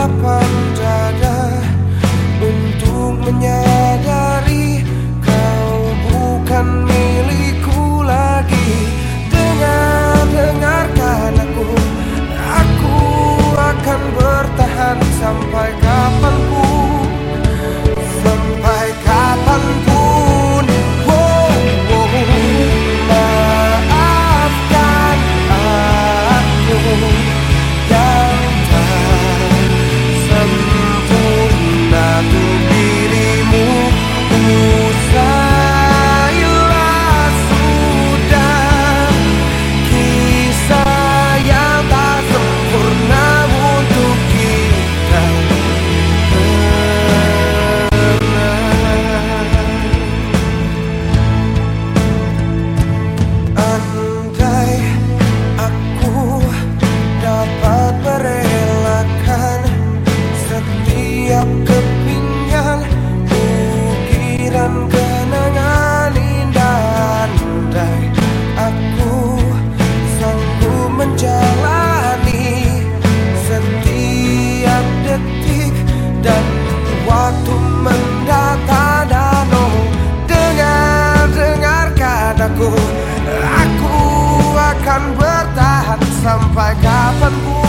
pela paz. Akan bertahan sampai kapan pun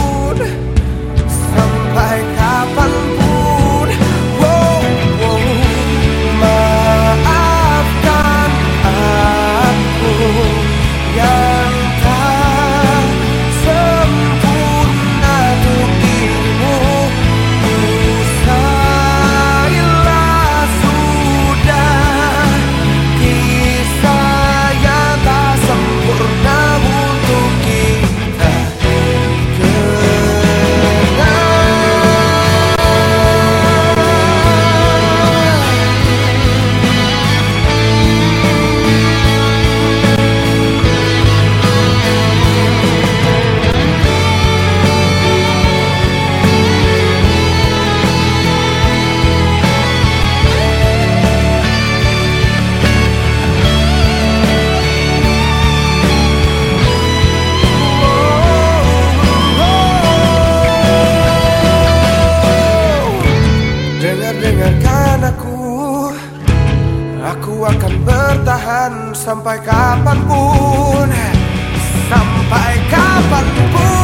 bertahan sampai kapan pun. Sampai kapan pun.